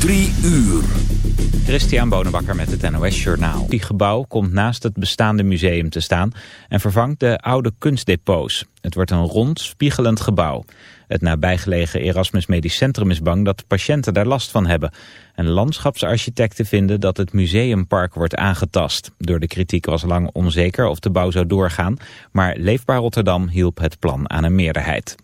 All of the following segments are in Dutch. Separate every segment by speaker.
Speaker 1: Drie uur.
Speaker 2: Christian Bonenbakker met het NOS Journaal. Die gebouw komt naast het bestaande museum te staan en vervangt de oude kunstdepots. Het wordt een rond, spiegelend gebouw. Het nabijgelegen Erasmus Medisch Centrum is bang dat patiënten daar last van hebben. En landschapsarchitecten vinden dat het museumpark wordt aangetast. Door de kritiek was lang onzeker of de bouw zou doorgaan, maar Leefbaar Rotterdam hielp het plan aan een meerderheid.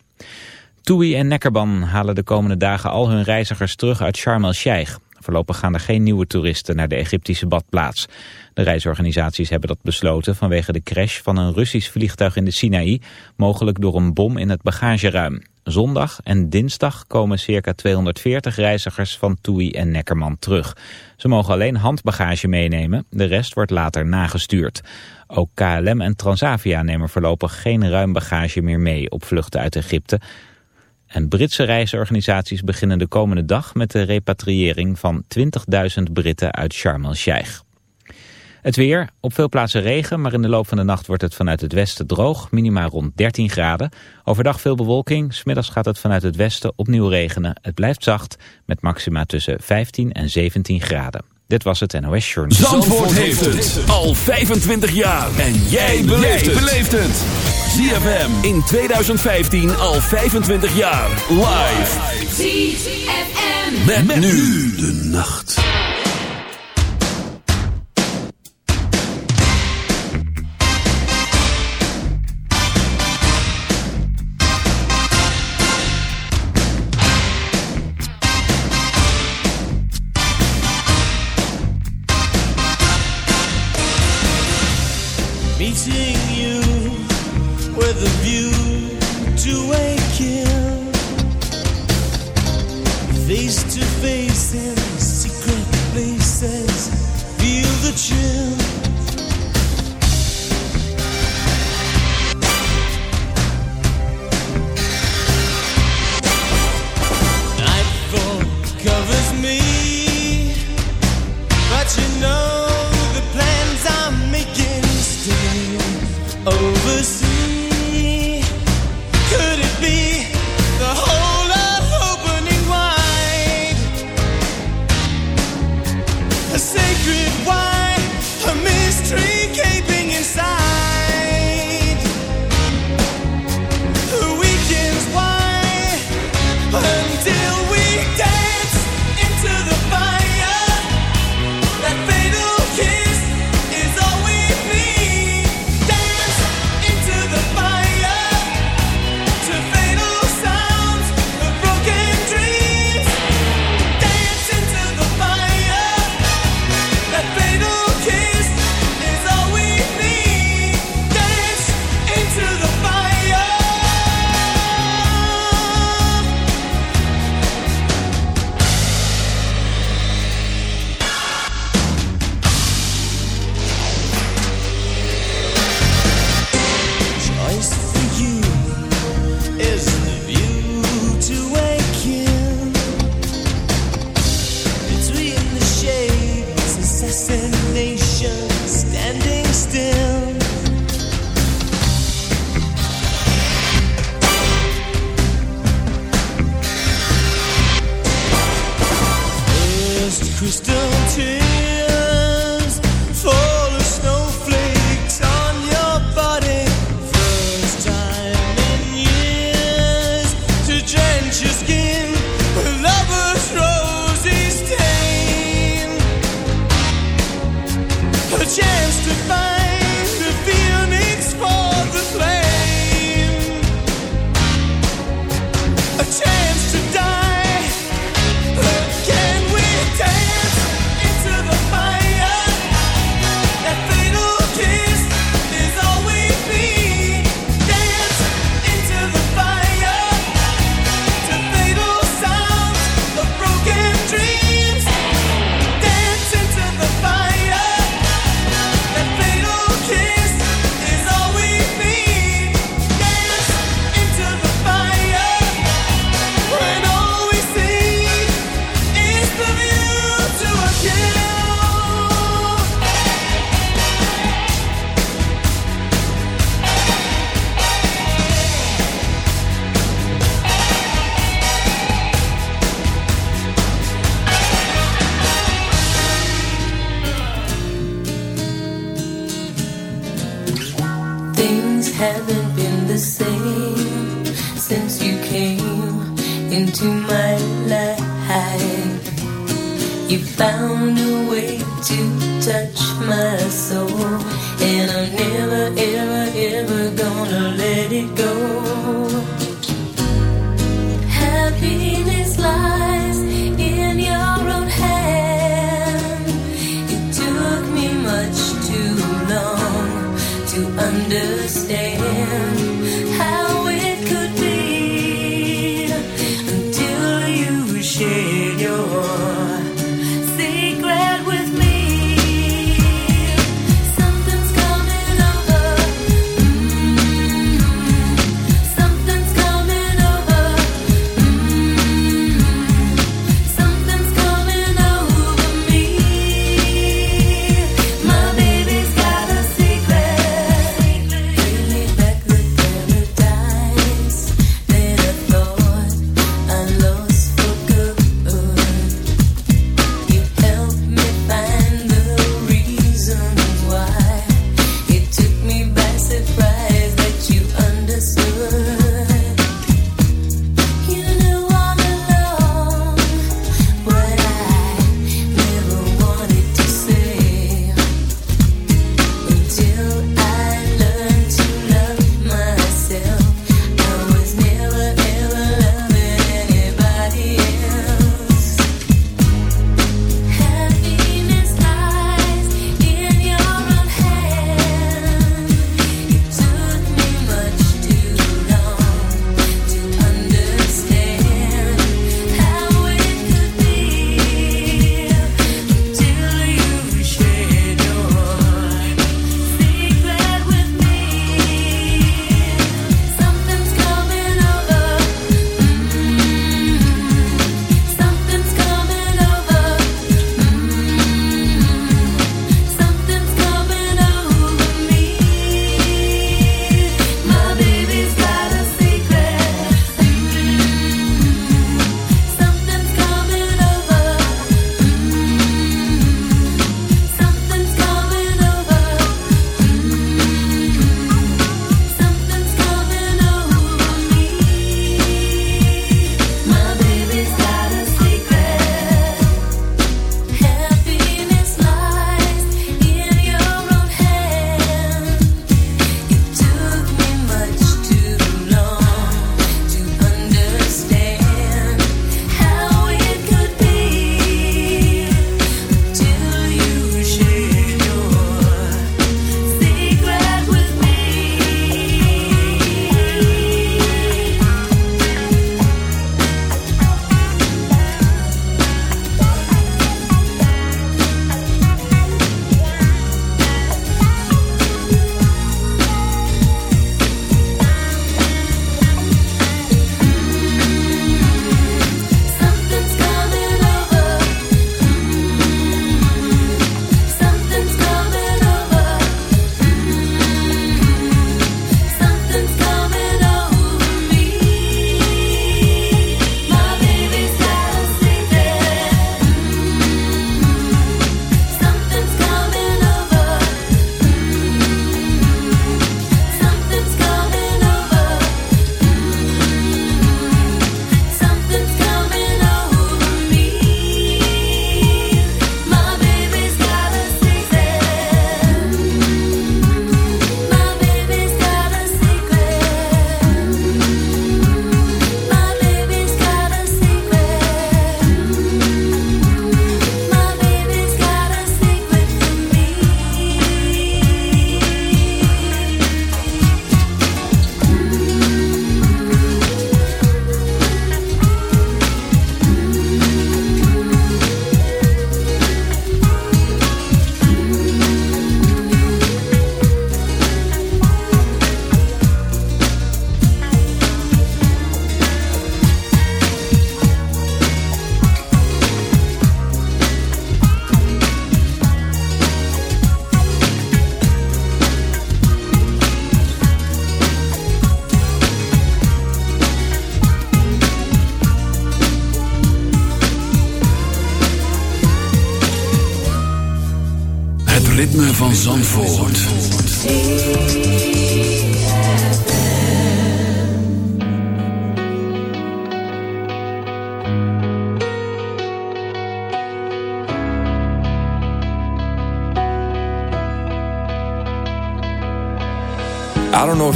Speaker 2: TUI en Neckerban halen de komende dagen al hun reizigers terug uit Sharm el-Sheikh. Voorlopig gaan er geen nieuwe toeristen naar de Egyptische badplaats. De reisorganisaties hebben dat besloten vanwege de crash van een Russisch vliegtuig in de Sinaï, mogelijk door een bom in het bagageruim. Zondag en dinsdag komen circa 240 reizigers van TUI en Neckerman terug. Ze mogen alleen handbagage meenemen, de rest wordt later nagestuurd. Ook KLM en Transavia nemen voorlopig geen ruim bagage meer mee op vluchten uit Egypte. En Britse reisorganisaties beginnen de komende dag met de repatriëring van 20.000 Britten uit Sharm el-Sheikh. Het weer, op veel plaatsen regen, maar in de loop van de nacht wordt het vanuit het westen droog, minimaal rond 13 graden. Overdag veel bewolking, smiddags gaat het vanuit het westen opnieuw regenen. Het blijft zacht, met maxima tussen 15 en 17 graden. Dit was het NOS Journal.
Speaker 1: Zandvoort, heeft het al 25 jaar. En jij beleeft het. ZFM in 2015 al 25 jaar. Live.
Speaker 3: ZFM.
Speaker 1: Met, met nu de nacht.
Speaker 4: Meeting you with a view to a kill. Face to face in secret places, feel the chill. Crystal
Speaker 5: stay.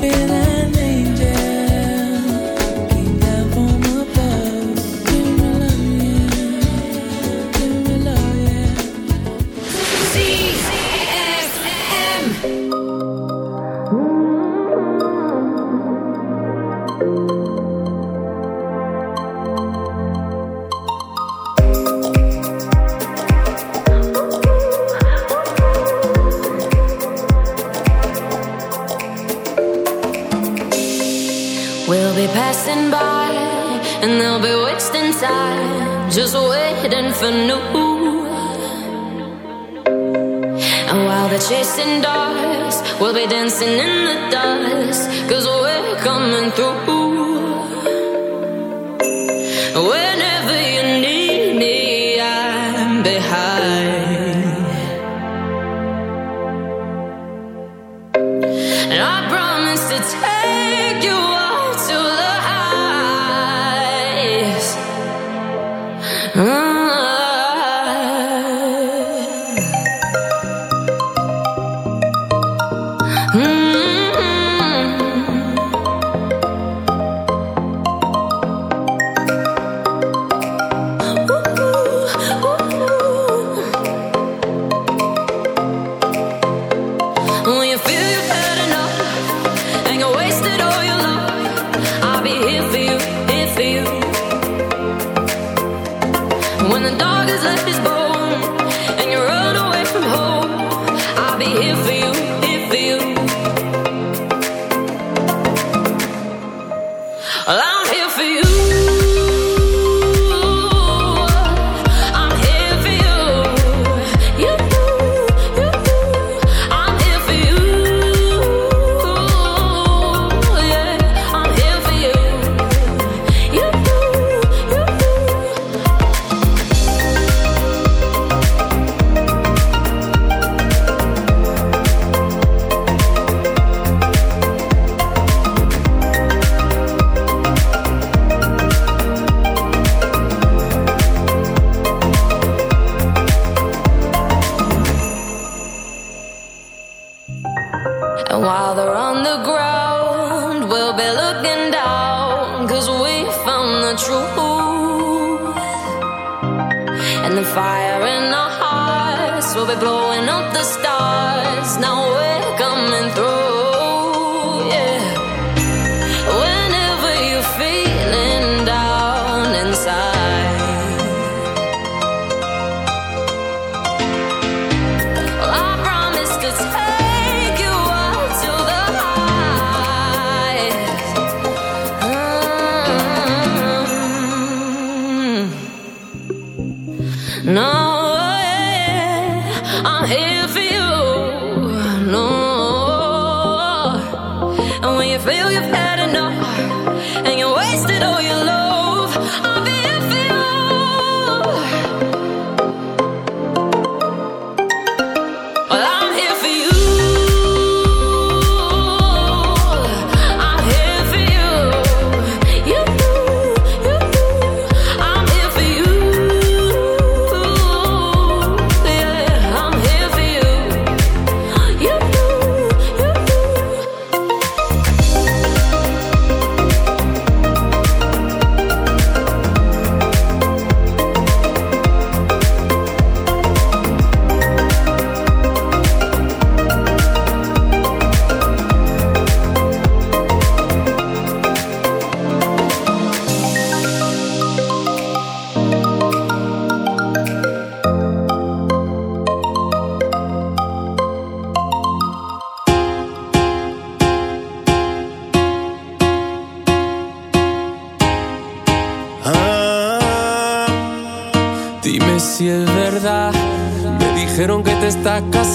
Speaker 6: feeling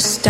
Speaker 7: stop.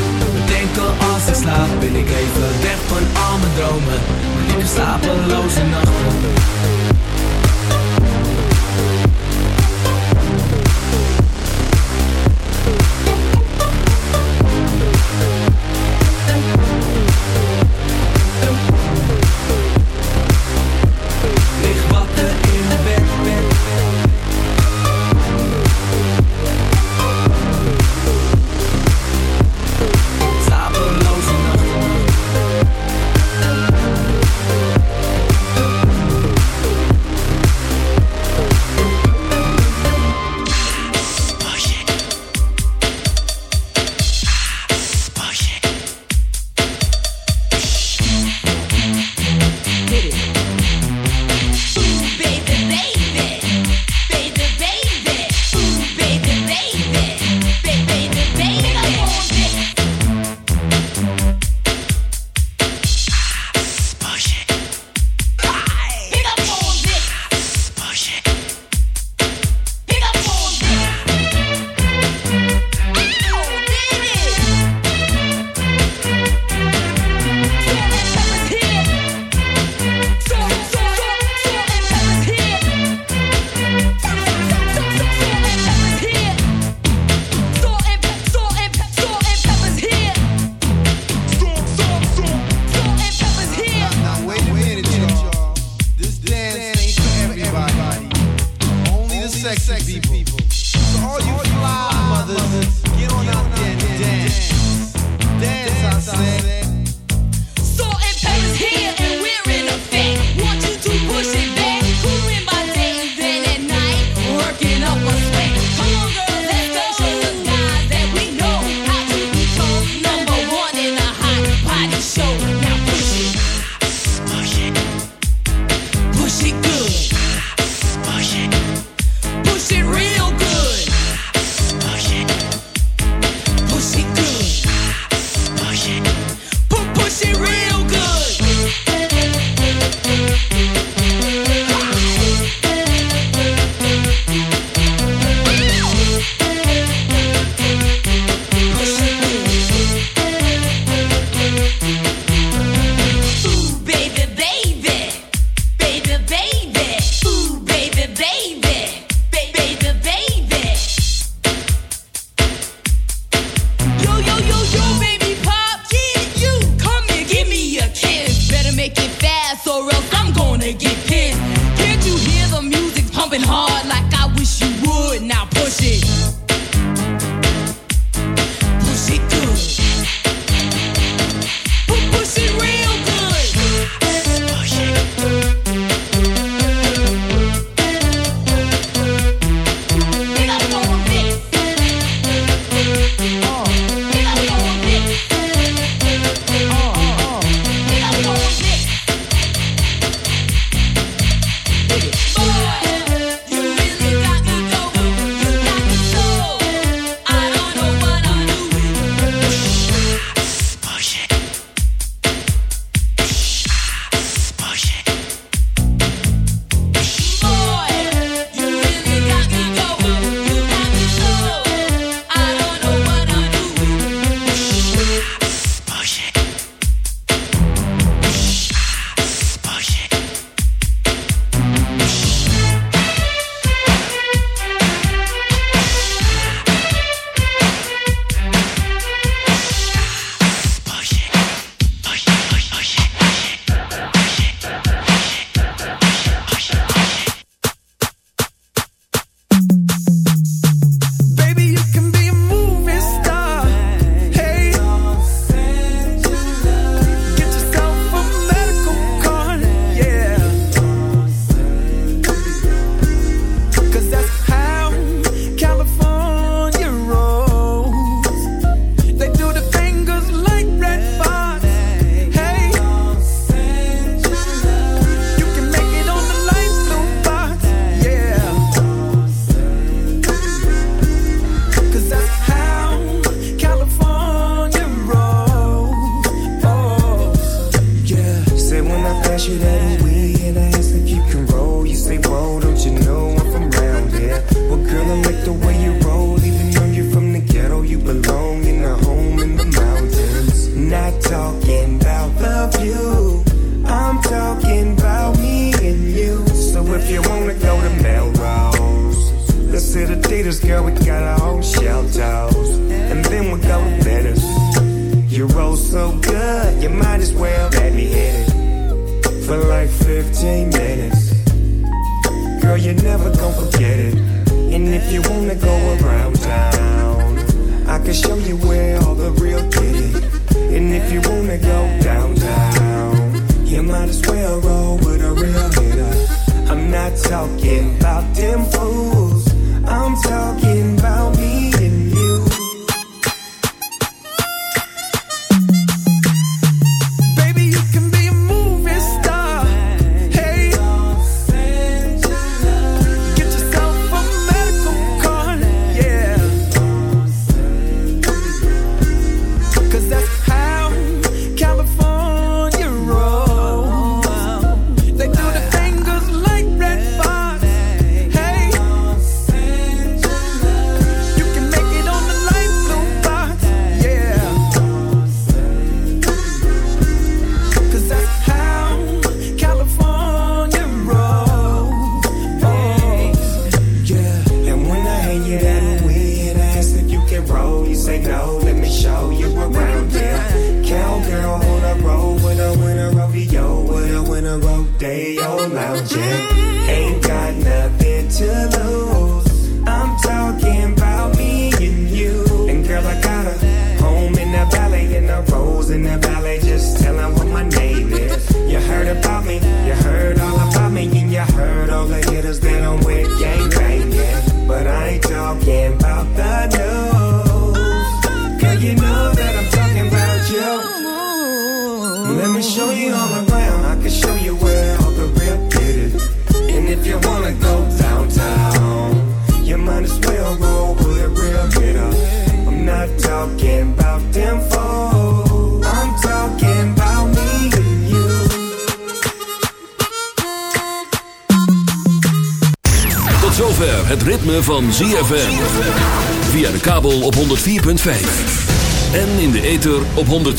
Speaker 8: als ik slaap. Ben ik even weg van al mijn dromen, maar ik slapeloze nachten.